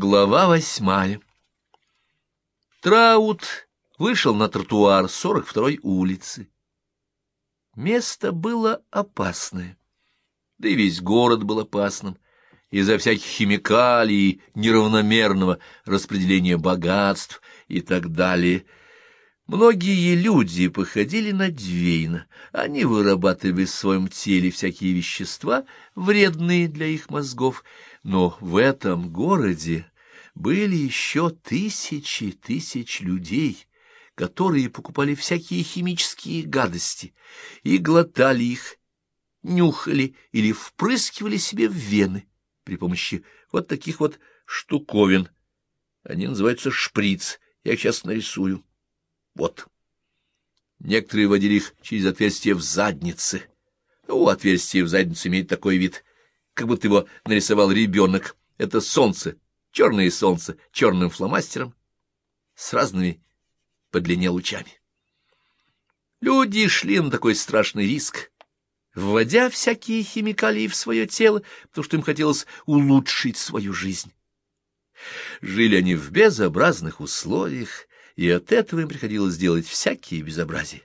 Глава восьмая Траут вышел на тротуар 42-й улицы. Место было опасное, да и весь город был опасным из-за всяких химикалий, неравномерного распределения богатств и так далее. Многие люди походили на Двейна. Они вырабатывали в своем теле всякие вещества, вредные для их мозгов, но в этом городе были еще тысячи тысяч людей, которые покупали всякие химические гадости и глотали их, нюхали или впрыскивали себе в вены при помощи вот таких вот штуковин. Они называются шприц, я их сейчас нарисую. Вот. Некоторые водили их через отверстие в заднице. У отверстия в заднице имеет такой вид, как будто его нарисовал ребенок. Это солнце черное солнце черным фломастером с разными по длине лучами. Люди шли на такой страшный риск, вводя всякие химикалии в свое тело, потому что им хотелось улучшить свою жизнь. Жили они в безобразных условиях, и от этого им приходилось делать всякие безобразия.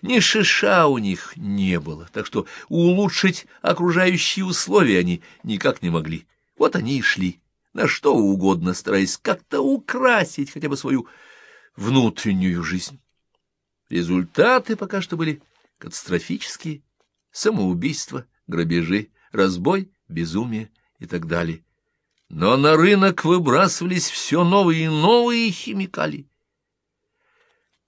Ни шиша у них не было, так что улучшить окружающие условия они никак не могли. Вот они и шли на что угодно, стараясь как-то украсить хотя бы свою внутреннюю жизнь. Результаты пока что были катастрофические. Самоубийство, грабежи, разбой, безумие и так далее. Но на рынок выбрасывались все новые и новые химикалии.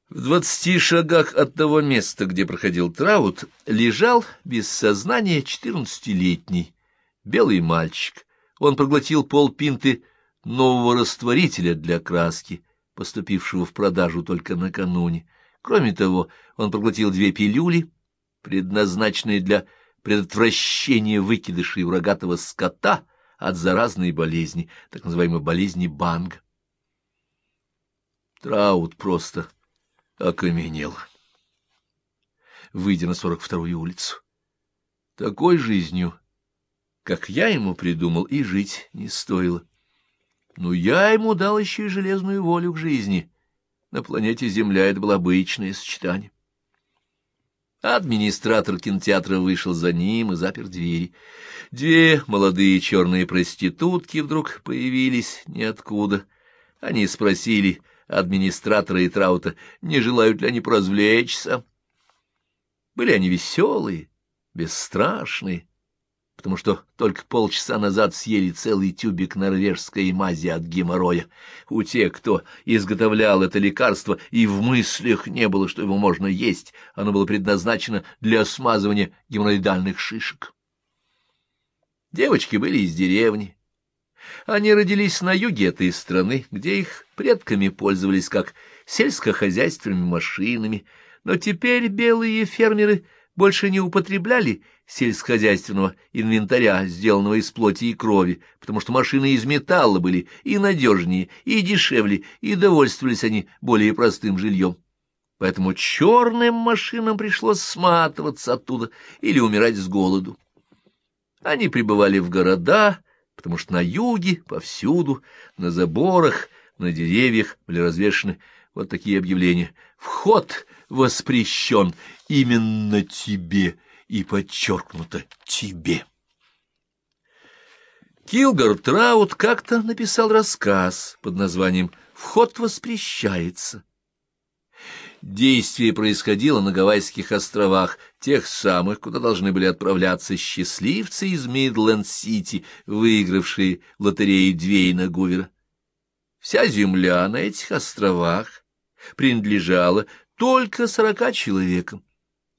В двадцати шагах от того места, где проходил Траут, лежал без сознания четырнадцатилетний белый мальчик он проглотил полпинты нового растворителя для краски, поступившего в продажу только накануне. Кроме того, он проглотил две пилюли, предназначенные для предотвращения выкидышей у рогатого скота от заразной болезни, так называемой болезни банга. Траут просто окаменел, выйдя на сорок вторую улицу. Такой жизнью как я ему придумал, и жить не стоило. Но я ему дал еще и железную волю к жизни. На планете Земля это было обычное сочетание. Администратор кинотеатра вышел за ним и запер двери. Две молодые черные проститутки вдруг появились ниоткуда. Они спросили администратора и Траута, не желают ли они поразвлечься. Были они веселые, бесстрашные, потому что только полчаса назад съели целый тюбик норвежской мази от геморроя. У тех, кто изготовлял это лекарство, и в мыслях не было, что его можно есть, оно было предназначено для смазывания геморроидальных шишек. Девочки были из деревни. Они родились на юге этой страны, где их предками пользовались как сельскохозяйственными машинами, но теперь белые фермеры больше не употребляли сельскохозяйственного инвентаря, сделанного из плоти и крови, потому что машины из металла были и надежнее, и дешевле, и довольствовались они более простым жильем. Поэтому черным машинам пришлось сматываться оттуда или умирать с голоду. Они прибывали в города, потому что на юге, повсюду, на заборах, на деревьях были развешаны вот такие объявления. «Вход воспрещен именно тебе» и подчеркнуто «тебе». Килгар Траут как-то написал рассказ под названием «Вход воспрещается». Действие происходило на Гавайских островах, тех самых, куда должны были отправляться счастливцы из Мидленд-Сити, выигравшие лотереи Двейна Гувера. Вся земля на этих островах принадлежала только сорока человекам.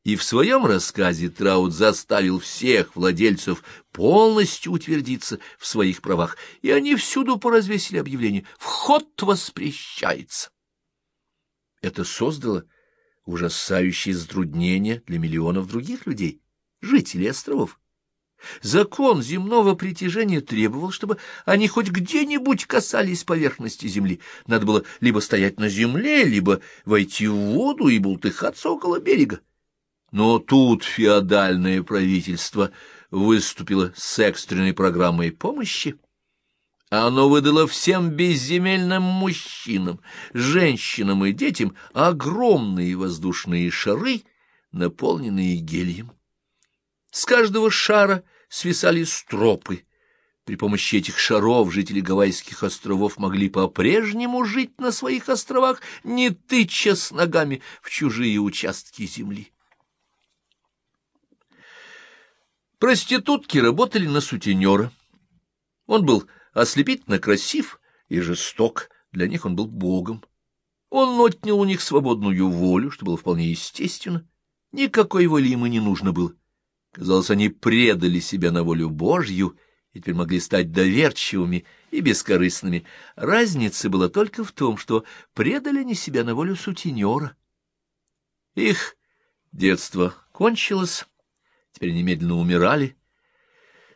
И в своем рассказе Траут заставил всех владельцев полностью утвердиться в своих правах, и они всюду поразвесили объявление «Вход воспрещается». Это создало ужасающие затруднения для миллионов других людей, жителей островов. Закон земного притяжения требовал, чтобы они хоть где-нибудь касались поверхности земли. Надо было либо стоять на земле, либо войти в воду и бултыхаться около берега. Но тут феодальное правительство выступило с экстренной программой помощи. Оно выдало всем безземельным мужчинам, женщинам и детям огромные воздушные шары, наполненные гелием. С каждого шара свисали стропы. При помощи этих шаров жители Гавайских островов могли по-прежнему жить на своих островах, не тыча с ногами в чужие участки земли. Проститутки работали на сутенера. Он был ослепительно красив и жесток, для них он был богом. Он отнял у них свободную волю, что было вполне естественно. Никакой воли ему не нужно было. Казалось, они предали себя на волю Божью и теперь могли стать доверчивыми и бескорыстными. Разница была только в том, что предали они себя на волю сутенера. Их детство кончилось, теперь немедленно умирали,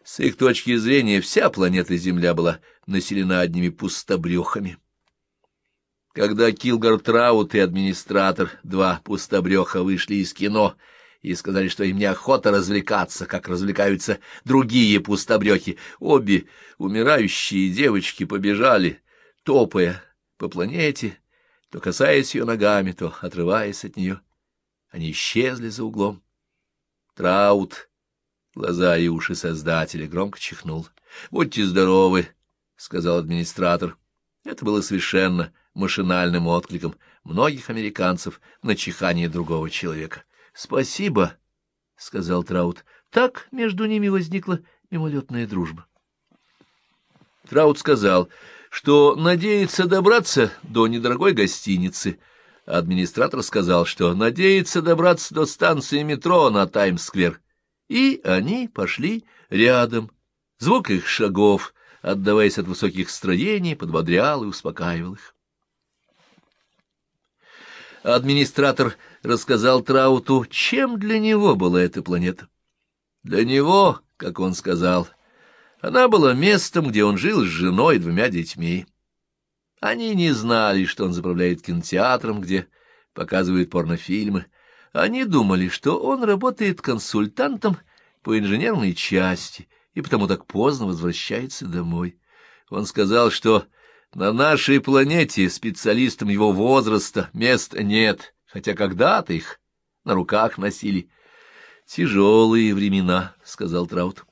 с их точки зрения вся планета Земля была населена одними пустобрехами. Когда Килгар Траут и администратор, два пустобреха, вышли из кино и сказали, что им неохота развлекаться, как развлекаются другие пустобрехи, обе умирающие девочки побежали, топая по планете, то касаясь ее ногами, то отрываясь от нее. Они исчезли за углом. Траут Глаза и уши создателя громко чихнул. — Будьте здоровы, — сказал администратор. Это было совершенно машинальным откликом многих американцев на чихание другого человека. — Спасибо, — сказал Траут. Так между ними возникла мимолетная дружба. Траут сказал, что надеется добраться до недорогой гостиницы. Администратор сказал, что надеется добраться до станции метро на Таймс-сквер и они пошли рядом. Звук их шагов, отдаваясь от высоких строений, подбодрял и успокаивал их. Администратор рассказал Трауту, чем для него была эта планета. Для него, как он сказал, она была местом, где он жил с женой и двумя детьми. Они не знали, что он заправляет кинотеатром, где показывают порнофильмы, они думали, что он работает консультантом по инженерной части и потому так поздно возвращается домой. Он сказал, что на нашей планете специалистам его возраста места нет, хотя когда-то их на руках носили. «Тяжелые времена», — сказал Траут.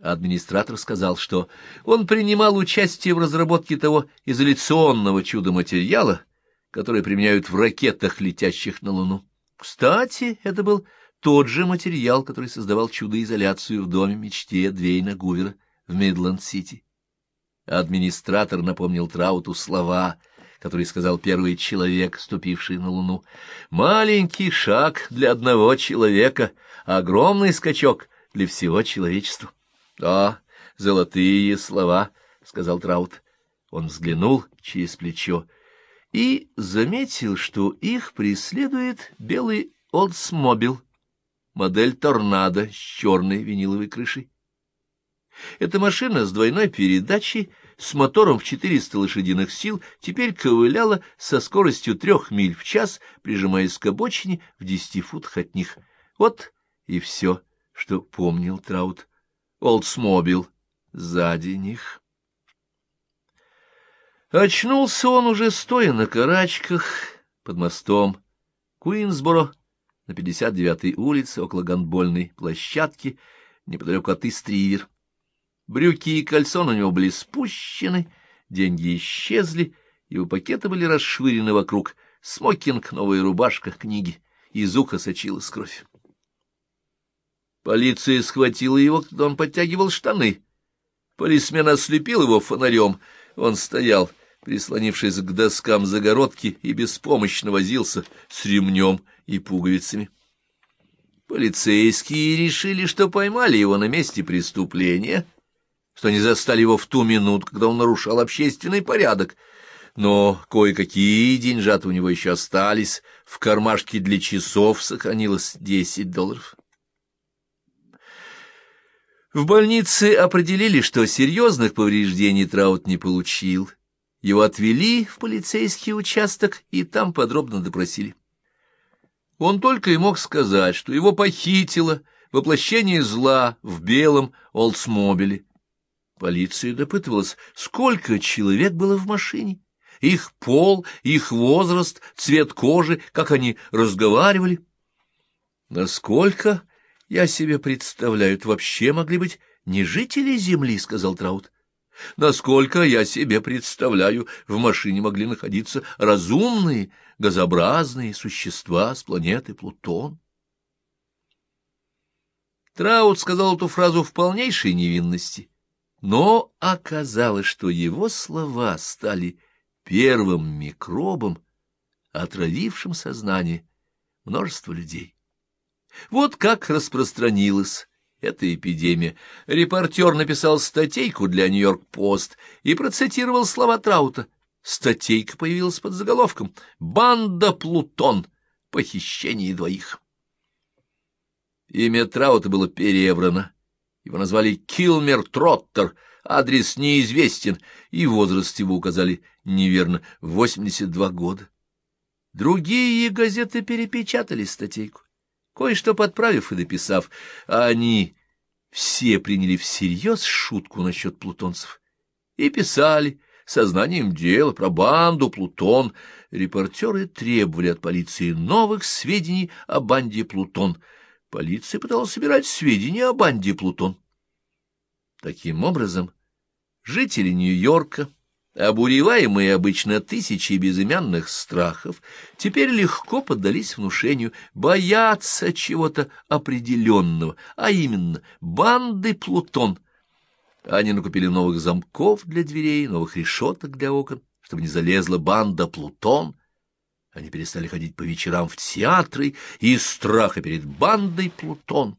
Администратор сказал, что он принимал участие в разработке того изоляционного чудо-материала, который применяют в ракетах, летящих на Луну. Кстати, это был тот же материал, который создавал чудо-изоляцию в доме мечте Двейна Гувера в Мидленд-Сити. Администратор напомнил Трауту слова, которые сказал первый человек, ступивший на Луну. «Маленький шаг для одного человека, огромный скачок для всего человечества». «Да, золотые слова», — сказал Траут. Он взглянул через плечо и заметил, что их преследует белый Олдсмобил, модель «Торнадо» с черной виниловой крышей. Эта машина с двойной передачей, с мотором в 400 лошадиных сил, теперь ковыляла со скоростью трех миль в час, прижимаясь к обочине в десяти футах от них. Вот и все, что помнил Траут. Олдсмобил сзади них. Очнулся он уже стоя на карачках под мостом Куинсборо на 59-й улице около гандбольной площадки неподалеку от Истривер. Брюки и кальсон у него были спущены, деньги исчезли, его пакеты были расшвырены вокруг, смокинг, новая рубашка, книги, из уха сочилась кровь. Полиция схватила его, когда он подтягивал штаны. Полисмен ослепил его фонарем. Он стоял, прислонившись к доскам загородки, и беспомощно возился с ремнем и пуговицами. Полицейские решили, что поймали его на месте преступления, что они застали его в ту минуту, когда он нарушал общественный порядок. Но кое-какие деньжата у него еще остались, в кармашке для часов сохранилось десять долларов. В больнице определили, что серьезных повреждений Траут не получил, его отвели в полицейский участок и там подробно допросили. Он только и мог сказать, что его похитило воплощение зла в белом Олдсмобиле. Полиция допытывалась, сколько человек было в машине, их пол, их возраст, цвет кожи, как они разговаривали. Насколько я себе представляю, вообще могли быть не жители Земли, — сказал Траут. Насколько я себе представляю, в машине могли находиться разумные, газообразные существа с планеты Плутон. Траут сказал эту фразу в полнейшей невинности, но оказалось, что его слова стали первым микробом, отравившим сознание множества людей. Вот как распространилась эта эпидемия. Репортер написал статейку для «Нью-Йорк-Пост» и процитировал слова Траута. Статейка появилась под заголовком «Банда Плутон. Похищение двоих». Имя Траута было переврано. Его назвали Килмер Троттер, адрес неизвестен, и возраст его указали неверно — 82 года. Другие газеты перепечатали статейку, кое-что подправив и дописав, а они все приняли всерьез шутку насчет плутонцев и писали сознанием дела про банду Плутон. Репортеры требовали от полиции новых сведений о банде Плутон. Полиция пыталась собирать сведения о банде Плутон. Таким образом, жители Нью-Йорка обуреваемые обычно тысячи безымянных страхов, теперь легко поддались внушению бояться чего-то определенного, а именно банды Плутон. Они накупили новых замков для дверей, новых решеток для окон, чтобы не залезла банда Плутон. Они перестали ходить по вечерам в театры из страха перед бандой Плутон.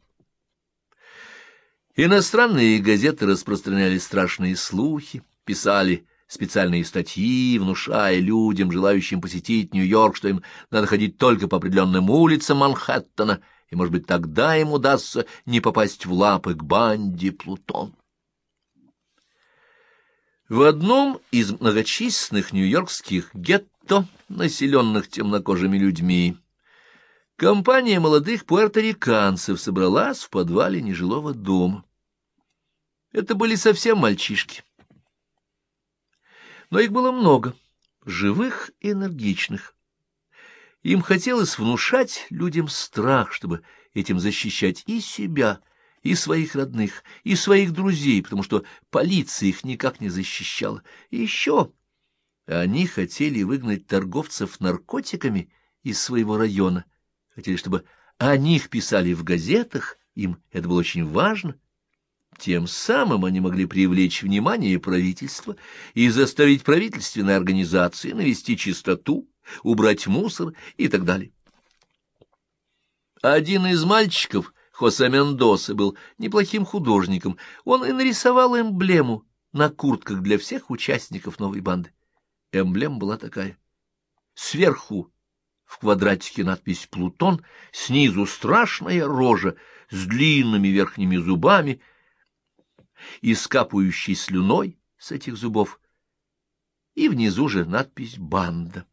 Иностранные газеты распространяли страшные слухи, писали специальные статьи, внушая людям, желающим посетить Нью-Йорк, что им надо ходить только по определенным улицам Манхэттена, и, может быть, тогда им удастся не попасть в лапы к банде Плутон. В одном из многочисленных нью-йоркских гетто, населенных темнокожими людьми, компания молодых пуэрториканцев собралась в подвале нежилого дома. Это были совсем мальчишки но их было много, живых и энергичных. Им хотелось внушать людям страх, чтобы этим защищать и себя, и своих родных, и своих друзей, потому что полиция их никак не защищала. И еще они хотели выгнать торговцев наркотиками из своего района, хотели, чтобы о них писали в газетах, им это было очень важно — тем самым они могли привлечь внимание правительства и заставить правительственные организации навести чистоту, убрать мусор и так далее. Один из мальчиков, Хосе Мендоса, был неплохим художником. Он и нарисовал эмблему на куртках для всех участников новой банды. Эмблема была такая. Сверху в квадратике надпись «Плутон», снизу страшная рожа с длинными верхними зубами — и скапающей слюной с этих зубов, и внизу же надпись «Банда».